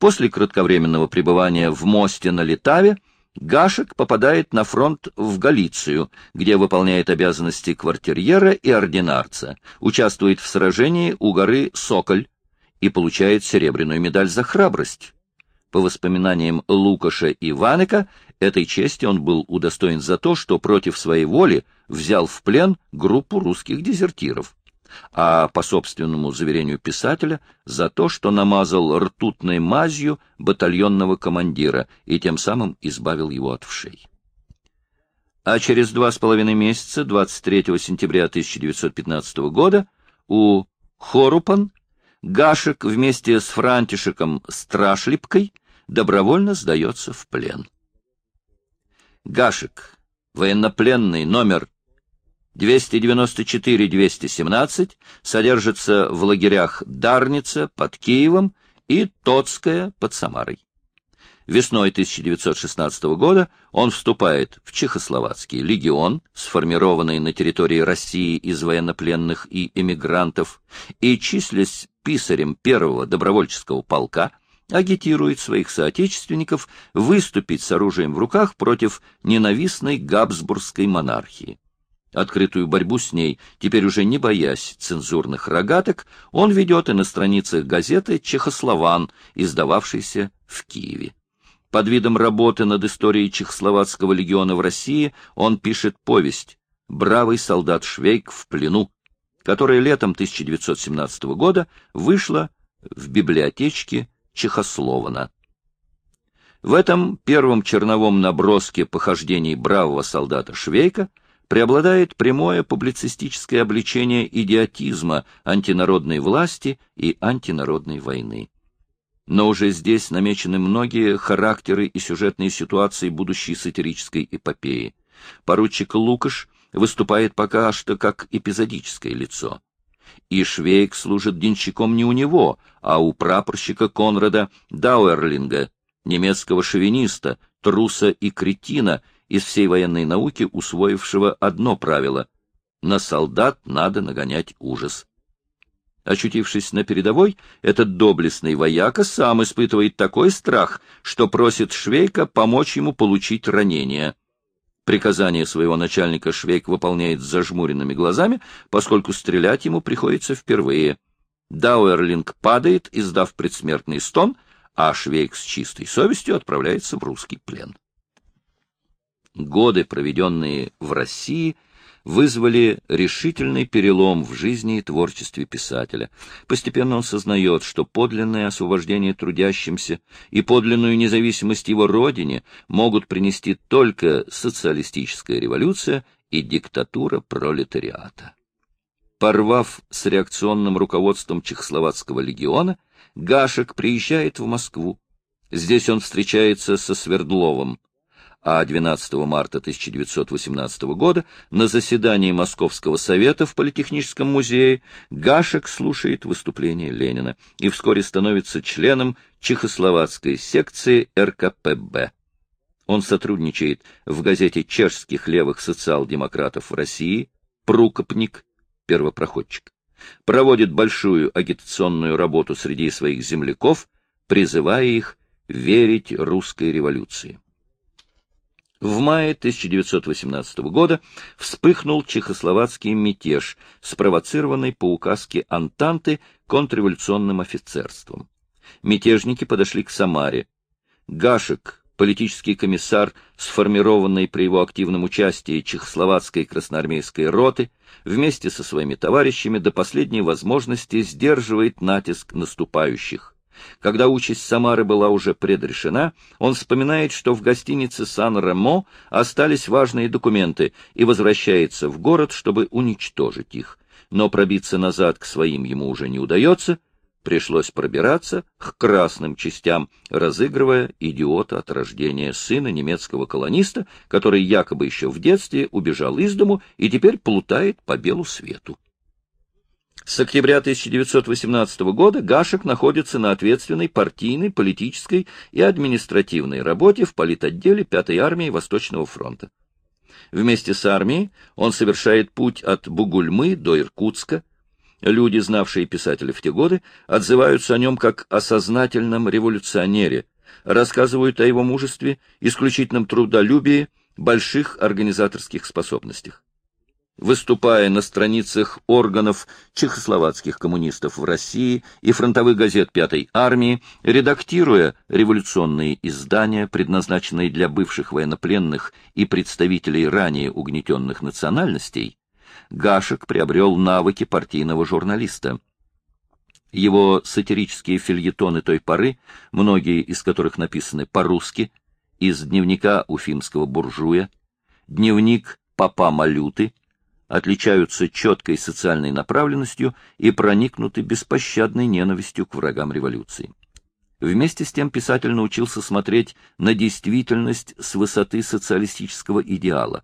После кратковременного пребывания в мосте на Литаве Гашек попадает на фронт в Галицию, где выполняет обязанности квартирьера и ординарца, участвует в сражении у горы Соколь и получает серебряную медаль за храбрость. По воспоминаниям Лукаша и Ванека, этой чести он был удостоен за то, что против своей воли взял в плен группу русских дезертиров а по собственному заверению писателя за то, что намазал ртутной мазью батальонного командира и тем самым избавил его от вшей. А через два с половиной месяца, 23 сентября 1915 года, у Хорупан Гашек вместе с Франтишеком Страшлипкой добровольно сдается в плен. Гашек, военнопленный номер 294-217 содержится в лагерях Дарница под Киевом и Тоцкая под Самарой. Весной 1916 года он вступает в Чехословацкий легион, сформированный на территории России из военнопленных и эмигрантов, и, числясь писарем первого добровольческого полка, агитирует своих соотечественников выступить с оружием в руках против ненавистной Габсбургской монархии. Открытую борьбу с ней, теперь уже не боясь цензурных рогаток, он ведет и на страницах газеты «Чехослован», издававшейся в Киеве. Под видом работы над историей Чехословацкого легиона в России он пишет повесть «Бравый солдат Швейк в плену», которая летом 1917 года вышла в библиотечке Чехослована. В этом первом черновом наброске похождений бравого солдата Швейка преобладает прямое публицистическое обличение идиотизма антинародной власти и антинародной войны. Но уже здесь намечены многие характеры и сюжетные ситуации будущей сатирической эпопеи. Поручик Лукаш выступает пока что как эпизодическое лицо. И Швейк служит денщиком не у него, а у прапорщика Конрада Дауэрлинга, немецкого шовиниста, труса и кретина, из всей военной науки усвоившего одно правило — на солдат надо нагонять ужас. Очутившись на передовой, этот доблестный вояка сам испытывает такой страх, что просит Швейка помочь ему получить ранение. Приказание своего начальника Швейк выполняет с зажмуренными глазами, поскольку стрелять ему приходится впервые. Дауэрлинг падает, издав предсмертный стон, а Швейк с чистой совестью отправляется в русский плен. Годы, проведенные в России, вызвали решительный перелом в жизни и творчестве писателя. Постепенно он сознает, что подлинное освобождение трудящимся и подлинную независимость его родине могут принести только социалистическая революция и диктатура пролетариата. Порвав с реакционным руководством Чехословацкого легиона, Гашек приезжает в Москву. Здесь он встречается со Свердловым а 12 марта 1918 года на заседании Московского совета в Политехническом музее Гашек слушает выступление Ленина и вскоре становится членом Чехословацкой секции РКПБ. Он сотрудничает в газете чешских левых социал-демократов России «Прукопник», первопроходчик, проводит большую агитационную работу среди своих земляков, призывая их верить русской революции. В мае 1918 года вспыхнул чехословацкий мятеж, спровоцированный по указке Антанты контрреволюционным офицерством. Мятежники подошли к Самаре. Гашек, политический комиссар, сформированный при его активном участии чехословацкой красноармейской роты, вместе со своими товарищами до последней возможности сдерживает натиск наступающих. Когда участь Самары была уже предрешена, он вспоминает, что в гостинице Сан-Ремо остались важные документы и возвращается в город, чтобы уничтожить их. Но пробиться назад к своим ему уже не удается, пришлось пробираться к красным частям, разыгрывая идиота от рождения сына немецкого колониста, который якобы еще в детстве убежал из дому и теперь плутает по белу свету. С октября 1918 года Гашек находится на ответственной партийной, политической и административной работе в политотделе 5-й армии Восточного фронта. Вместе с армией он совершает путь от Бугульмы до Иркутска. Люди, знавшие писателя в те годы, отзываются о нем как о сознательном революционере, рассказывают о его мужестве, исключительном трудолюбии, больших организаторских способностях. Выступая на страницах органов чехословацких коммунистов в России и фронтовых газет Пятой армии, редактируя революционные издания, предназначенные для бывших военнопленных и представителей ранее угнетенных национальностей, Гашек приобрел навыки партийного журналиста. Его сатирические фильетоны той поры, многие из которых написаны по-русски, из дневника уфимского буржуя, дневник папа Малюты, отличаются четкой социальной направленностью и проникнуты беспощадной ненавистью к врагам революции. Вместе с тем писатель научился смотреть на действительность с высоты социалистического идеала.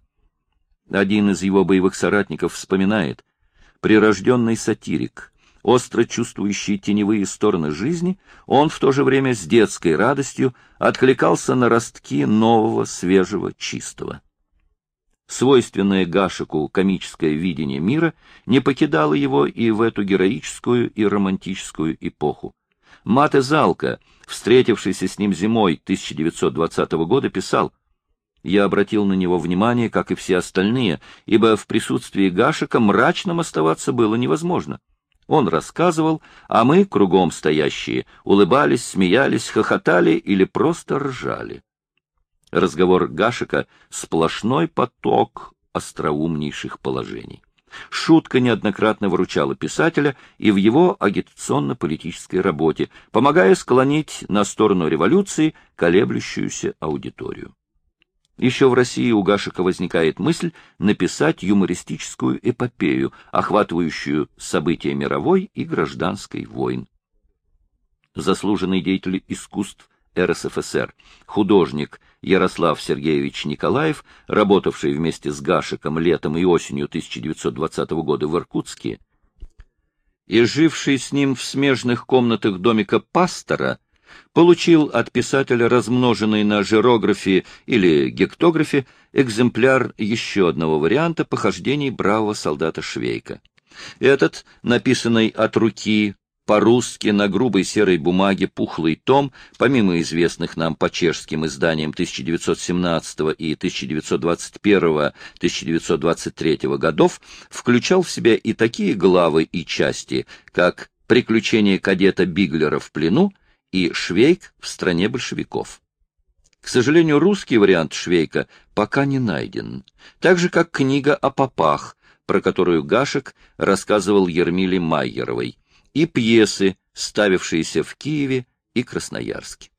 Один из его боевых соратников вспоминает, прирожденный сатирик, остро чувствующий теневые стороны жизни, он в то же время с детской радостью откликался на ростки нового, свежего, чистого. Свойственное Гашику комическое видение мира не покидало его и в эту героическую и романтическую эпоху. Мате Залка, встретившийся с ним зимой 1920 года, писал — я обратил на него внимание, как и все остальные, ибо в присутствии Гашика мрачным оставаться было невозможно. Он рассказывал, а мы, кругом стоящие, улыбались, смеялись, хохотали или просто ржали. Разговор Гашика — сплошной поток остроумнейших положений. Шутка неоднократно выручала писателя и в его агитационно-политической работе, помогая склонить на сторону революции колеблющуюся аудиторию. Еще в России у Гашика возникает мысль написать юмористическую эпопею, охватывающую события мировой и гражданской войн. Заслуженный деятель искусств РСФСР, художник Ярослав Сергеевич Николаев, работавший вместе с Гашиком летом и осенью 1920 года в Иркутске, и живший с ним в смежных комнатах домика пастора, получил от писателя размноженный на жирографе или гектографе экземпляр еще одного варианта похождений бравого солдата Швейка. Этот, написанный от руки по-русски на грубой серой бумаге пухлый том, помимо известных нам по чешским изданиям 1917 и 1921-1923 годов, включал в себя и такие главы и части, как «Приключения кадета Биглера в плену», и Швейк в стране большевиков. К сожалению, русский вариант Швейка пока не найден, так же, как книга о попах, про которую Гашек рассказывал Ермиле Майеровой, и пьесы, ставившиеся в Киеве и Красноярске.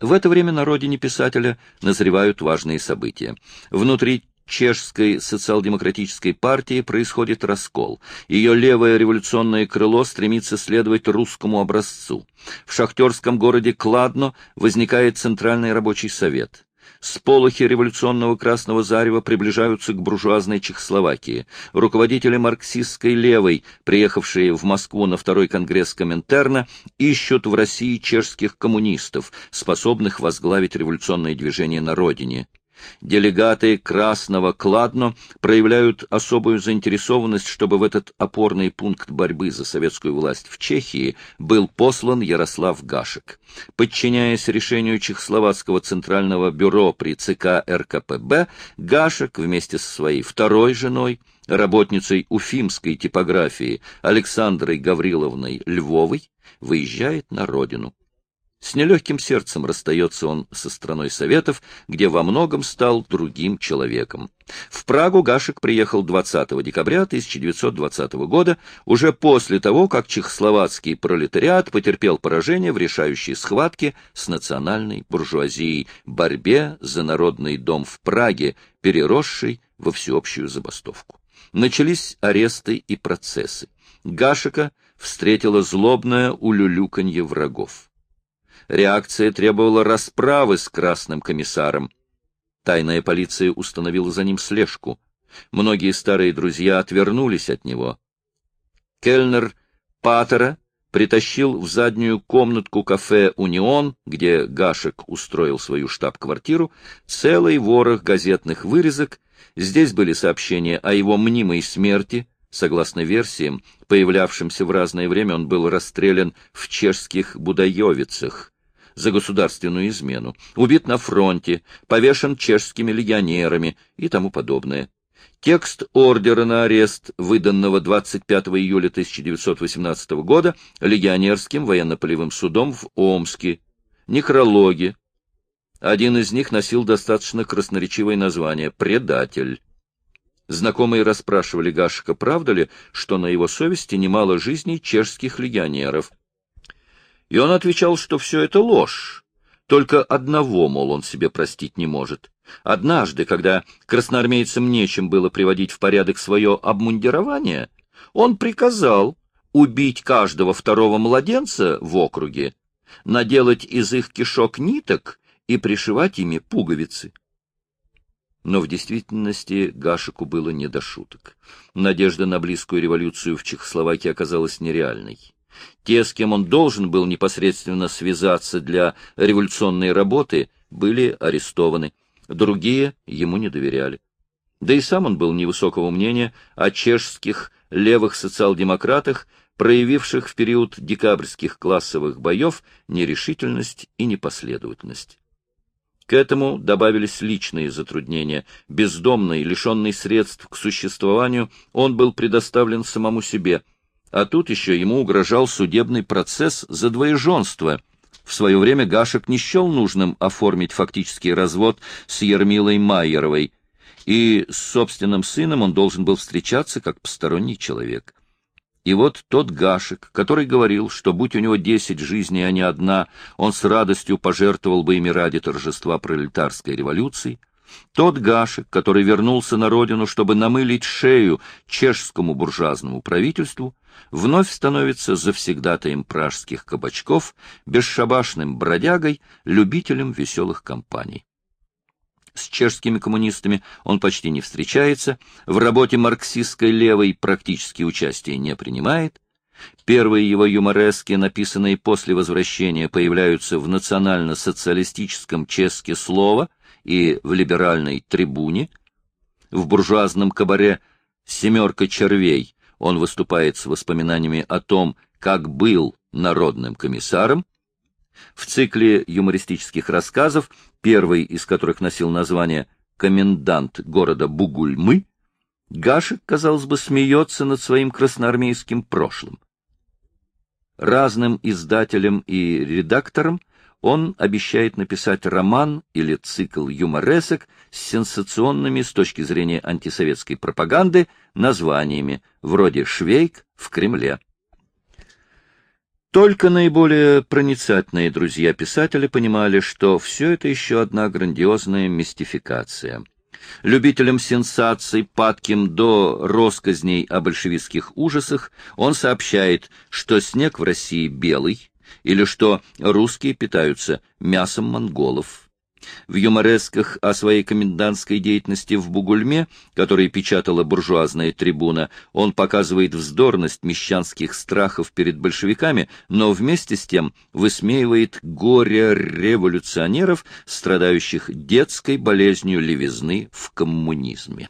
В это время на родине писателя назревают важные события. Внутри чешской социал-демократической партии происходит раскол. Ее левое революционное крыло стремится следовать русскому образцу. В шахтерском городе Кладно возникает Центральный рабочий совет. Сполохи революционного красного зарева приближаются к буржуазной Чехословакии. Руководители марксистской левой, приехавшие в Москву на второй конгресс Коминтерна, ищут в России чешских коммунистов, способных возглавить революционное движение на родине. Делегаты Красного Кладно проявляют особую заинтересованность, чтобы в этот опорный пункт борьбы за советскую власть в Чехии был послан Ярослав Гашек. Подчиняясь решению Чехословацкого Центрального бюро при ЦК РКПБ, Гашек вместе со своей второй женой, работницей уфимской типографии Александрой Гавриловной Львовой, выезжает на родину. С нелегким сердцем расстается он со страной Советов, где во многом стал другим человеком. В Прагу Гашек приехал 20 декабря 1920 года, уже после того, как чехословацкий пролетариат потерпел поражение в решающей схватке с национальной буржуазией, борьбе за народный дом в Праге, переросшей во всеобщую забастовку. Начались аресты и процессы. Гашека встретила злобное улюлюканье врагов. Реакция требовала расправы с красным комиссаром. Тайная полиция установила за ним слежку. Многие старые друзья отвернулись от него. Кельнер Паттера притащил в заднюю комнатку кафе «Унион», где Гашек устроил свою штаб-квартиру, целый ворох газетных вырезок. Здесь были сообщения о его мнимой смерти, Согласно версиям, появлявшимся в разное время, он был расстрелян в чешских Будаевицах за государственную измену, убит на фронте, повешен чешскими легионерами и тому подобное. Текст ордера на арест, выданного 25 июля 1918 года легионерским военно-полевым судом в Омске. Некрологи. Один из них носил достаточно красноречивое название «Предатель». Знакомые расспрашивали Гашика, правда ли, что на его совести немало жизней чешских легионеров. И он отвечал, что все это ложь. Только одного, мол, он себе простить не может. Однажды, когда красноармейцам нечем было приводить в порядок свое обмундирование, он приказал убить каждого второго младенца в округе, наделать из их кишок ниток и пришивать ими пуговицы. Но в действительности Гашику было не до шуток. Надежда на близкую революцию в Чехословакии оказалась нереальной. Те, с кем он должен был непосредственно связаться для революционной работы, были арестованы, другие ему не доверяли. Да и сам он был невысокого мнения о чешских левых социал-демократах, проявивших в период декабрьских классовых боев нерешительность и непоследовательность. К этому добавились личные затруднения. Бездомный, лишенный средств к существованию, он был предоставлен самому себе, а тут еще ему угрожал судебный процесс за двоеженство. В свое время Гашек не счел нужным оформить фактический развод с Ермилой Майеровой, и с собственным сыном он должен был встречаться как посторонний человек. И вот тот Гашек, который говорил, что будь у него десять жизней, а не одна, он с радостью пожертвовал бы ими ради торжества пролетарской революции, тот Гашек, который вернулся на родину, чтобы намылить шею чешскому буржуазному правительству, вновь становится завсегдатаем пражских кабачков, бесшабашным бродягой, любителем веселых компаний. С чешскими коммунистами он почти не встречается, в работе марксистской левой практически участия не принимает. Первые его юморески, написанные после возвращения, появляются в национально-социалистическом ческе «Слово» и в либеральной «Трибуне». В буржуазном кабаре «Семерка червей» он выступает с воспоминаниями о том, как был народным комиссаром, в цикле юмористических рассказов, первый из которых носил название «Комендант города Бугульмы», Гашек, казалось бы, смеется над своим красноармейским прошлым. Разным издателям и редакторам он обещает написать роман или цикл юморесок с сенсационными с точки зрения антисоветской пропаганды названиями, вроде «Швейк в Кремле». Только наиболее проницательные друзья писателя понимали, что все это еще одна грандиозная мистификация. Любителям сенсаций, падким до росказней о большевистских ужасах, он сообщает, что снег в России белый, или что русские питаются мясом монголов. В юморесках о своей комендантской деятельности в Бугульме, который печатала буржуазная трибуна, он показывает вздорность мещанских страхов перед большевиками, но вместе с тем высмеивает горе революционеров, страдающих детской болезнью левизны в коммунизме.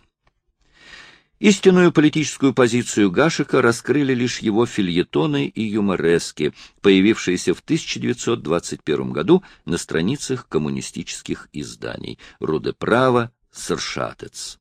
Истинную политическую позицию Гашика раскрыли лишь его фильетоны и юморески, появившиеся в 1921 году на страницах коммунистических изданий «Рудеправа», «Саршатец».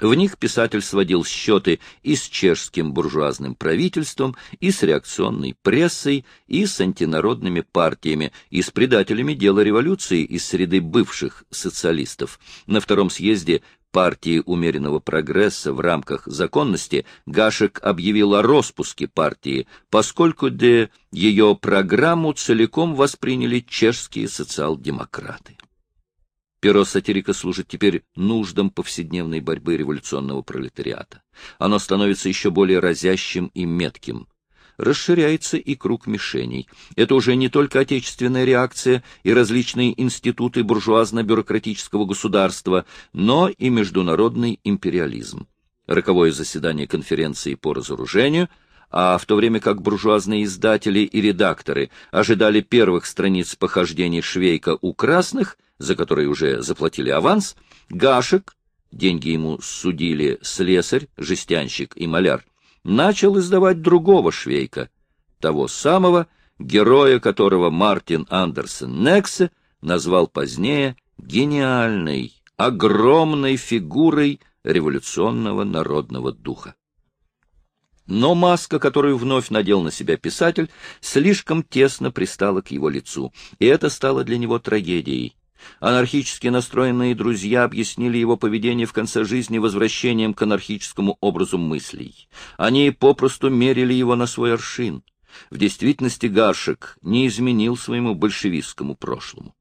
В них писатель сводил счеты и с чешским буржуазным правительством, и с реакционной прессой, и с антинародными партиями, и с предателями дела революции из среды бывших социалистов. На втором съезде партии умеренного прогресса в рамках законности, Гашек объявил о распуске партии, поскольку де ее программу целиком восприняли чешские социал-демократы. Перо сатирика служит теперь нуждам повседневной борьбы революционного пролетариата. Оно становится еще более разящим и метким расширяется и круг мишеней. Это уже не только отечественная реакция и различные институты буржуазно-бюрократического государства, но и международный империализм. Роковое заседание конференции по разоружению – а в то время как буржуазные издатели и редакторы ожидали первых страниц похождений Швейка у красных, за которые уже заплатили аванс, Гашек деньги ему судили слесарь, жестянщик и маляр, начал издавать другого швейка, того самого, героя которого Мартин Андерсон Нексе назвал позднее гениальной, огромной фигурой революционного народного духа. Но маска, которую вновь надел на себя писатель, слишком тесно пристала к его лицу, и это стало для него трагедией. Анархически настроенные друзья объяснили его поведение в конце жизни возвращением к анархическому образу мыслей. Они попросту мерили его на свой аршин. В действительности Гаршек не изменил своему большевистскому прошлому.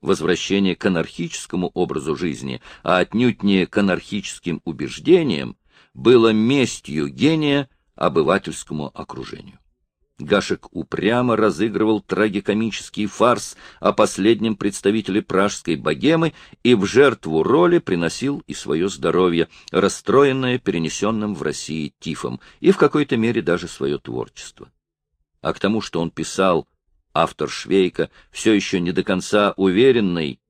Возвращение к анархическому образу жизни, а отнюдь не к анархическим убеждениям, было местью гения обывательскому окружению. Гашек упрямо разыгрывал трагикомический фарс о последнем представителе пражской богемы и в жертву роли приносил и свое здоровье, расстроенное перенесенным в России тифом, и в какой-то мере даже свое творчество. А к тому, что он писал, автор Швейка, все еще не до конца уверенный,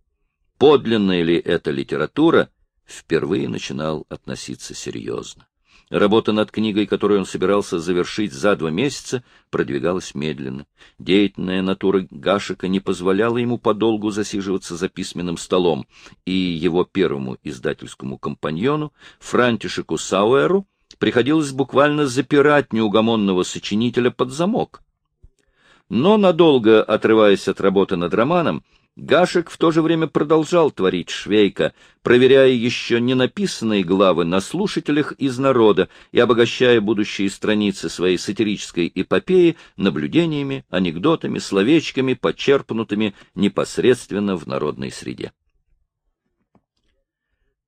подлинная ли это литература, впервые начинал относиться серьезно. Работа над книгой, которую он собирался завершить за два месяца, продвигалась медленно. Деятельная натура Гашика не позволяла ему подолгу засиживаться за письменным столом, и его первому издательскому компаньону, Франтишеку Сауэру, приходилось буквально запирать неугомонного сочинителя под замок. Но, надолго отрываясь от работы над романом, Гашек в то же время продолжал творить Швейка, проверяя еще не написанные главы на слушателях из народа и обогащая будущие страницы своей сатирической эпопеи наблюдениями, анекдотами, словечками, почерпнутыми непосредственно в народной среде.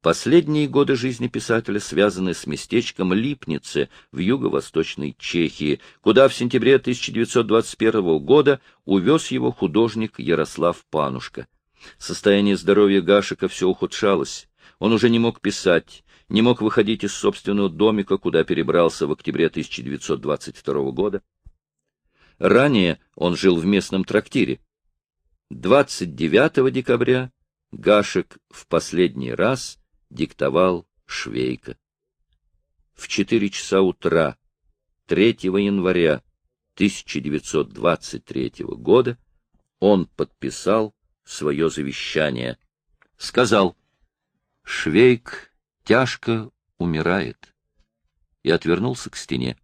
Последние годы жизни писателя связаны с местечком Липнице в юго-восточной Чехии, куда в сентябре 1921 года увез его художник Ярослав Панушка. Состояние здоровья Гашика все ухудшалось. Он уже не мог писать, не мог выходить из собственного домика, куда перебрался в октябре 1922 года. Ранее он жил в местном трактире. 29 декабря Гашек в последний раз диктовал Швейка. В четыре часа утра 3 января 1923 года он подписал свое завещание. Сказал, Швейк тяжко умирает, и отвернулся к стене.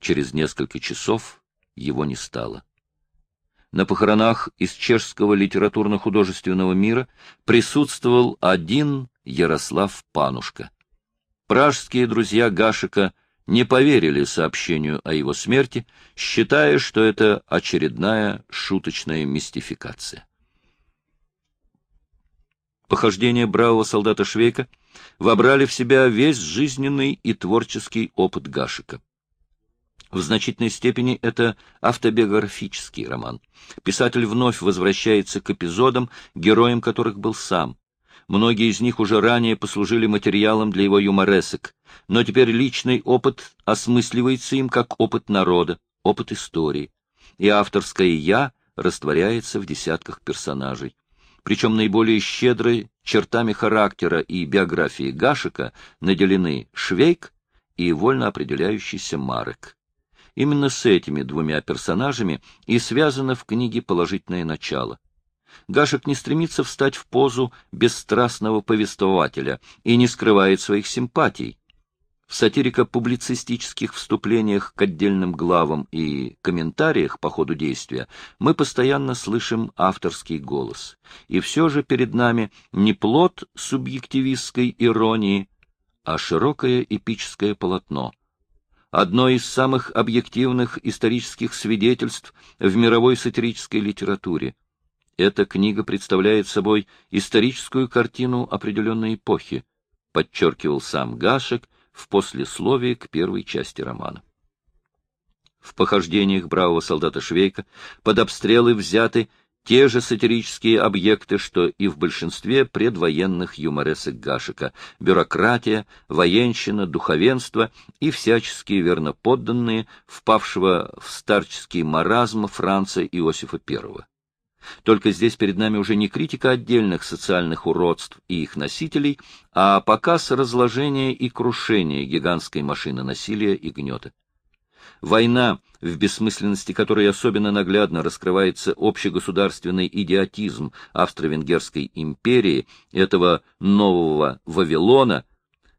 Через несколько часов его не стало. На похоронах из чешского литературно-художественного мира присутствовал один Ярослав Панушка. Пражские друзья Гашика не поверили сообщению о его смерти, считая, что это очередная шуточная мистификация. Похождения бравого солдата Швейка вобрали в себя весь жизненный и творческий опыт Гашика. В значительной степени это автобиографический роман. Писатель вновь возвращается к эпизодам, героем которых был сам. Многие из них уже ранее послужили материалом для его юморесок, но теперь личный опыт осмысливается им как опыт народа, опыт истории. И авторское «я» растворяется в десятках персонажей. Причем наиболее щедрой чертами характера и биографии Гашика наделены Швейк и вольно определяющийся Марек. Именно с этими двумя персонажами и связано в книге положительное начало. Гашек не стремится встать в позу бесстрастного повествователя и не скрывает своих симпатий. В сатирико-публицистических вступлениях к отдельным главам и комментариях по ходу действия мы постоянно слышим авторский голос. И все же перед нами не плод субъективистской иронии, а широкое эпическое полотно. Одно из самых объективных исторических свидетельств в мировой сатирической литературе — эта книга представляет собой историческую картину определенной эпохи, подчеркивал сам Гашек в послесловии к первой части романа. В похождениях бравого солдата Швейка под обстрелы взяты те же сатирические объекты, что и в большинстве предвоенных юморесок Гашика — бюрократия, военщина, духовенство и всяческие верноподданные, впавшего в старческий маразм Франца Иосифа I. Только здесь перед нами уже не критика отдельных социальных уродств и их носителей, а показ разложения и крушения гигантской машины насилия и гнета. Война, в бессмысленности которой особенно наглядно раскрывается общегосударственный идиотизм Австро-Венгерской империи, этого нового Вавилона,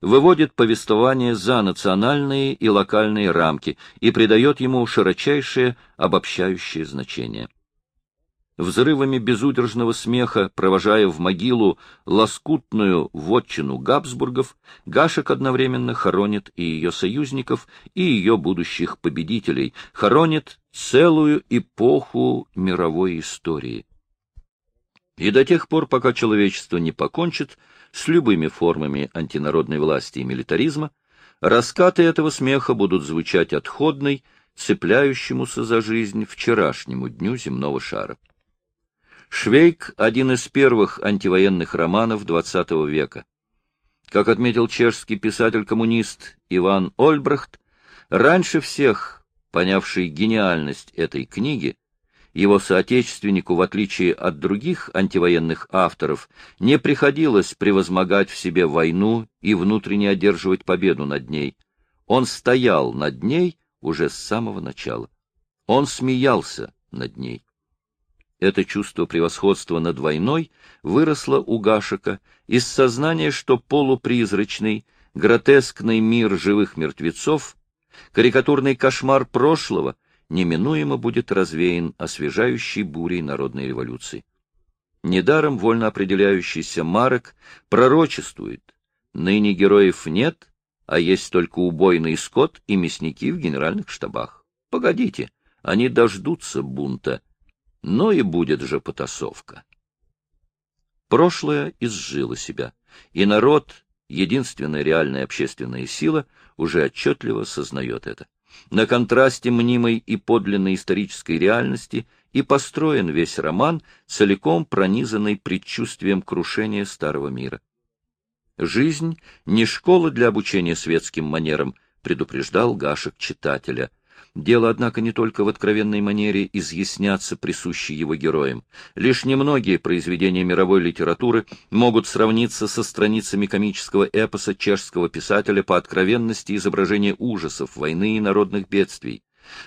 выводит повествование за национальные и локальные рамки и придает ему широчайшее обобщающее значение взрывами безудержного смеха, провожая в могилу лоскутную вотчину Габсбургов, Гашек одновременно хоронит и ее союзников, и ее будущих победителей, хоронит целую эпоху мировой истории. И до тех пор, пока человечество не покончит с любыми формами антинародной власти и милитаризма, раскаты этого смеха будут звучать отходной, цепляющемуся за жизнь вчерашнему дню земного шара. Швейк — один из первых антивоенных романов XX века. Как отметил чешский писатель-коммунист Иван Ольбрахт, раньше всех, понявший гениальность этой книги, его соотечественнику, в отличие от других антивоенных авторов, не приходилось превозмогать в себе войну и внутренне одерживать победу над ней. Он стоял над ней уже с самого начала. Он смеялся над ней. Это чувство превосходства над войной выросло у Гашика из сознания, что полупризрачный, гротескный мир живых мертвецов, карикатурный кошмар прошлого неминуемо будет развеян освежающей бурей народной революции. Недаром вольно определяющийся Марок пророчествует, ныне героев нет, а есть только убойный скот и мясники в генеральных штабах. Погодите, они дождутся бунта, но и будет же потасовка. Прошлое изжило себя, и народ, единственная реальная общественная сила, уже отчетливо сознает это. На контрасте мнимой и подлинной исторической реальности и построен весь роман, целиком пронизанный предчувствием крушения старого мира. Жизнь — не школа для обучения светским манерам, предупреждал Гашек читателя — Дело, однако, не только в откровенной манере изъясняться присущей его героям. Лишь немногие произведения мировой литературы могут сравниться со страницами комического эпоса чешского писателя по откровенности изображения ужасов, войны и народных бедствий.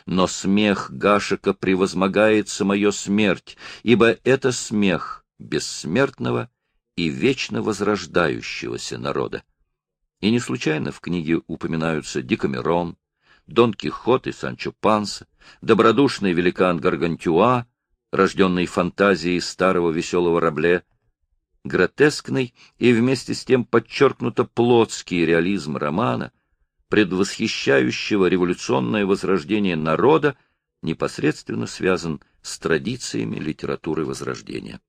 Но смех Гашека превозмогает самую смерть, ибо это смех бессмертного и вечно возрождающегося народа. И не случайно в книге упоминаются Дикамерон, Дон Кихот и Санчо Панса, добродушный великан Гаргантюа, рожденный фантазией старого веселого Рабле, гротескный и вместе с тем подчеркнуто плотский реализм романа, предвосхищающего революционное возрождение народа, непосредственно связан с традициями литературы Возрождения.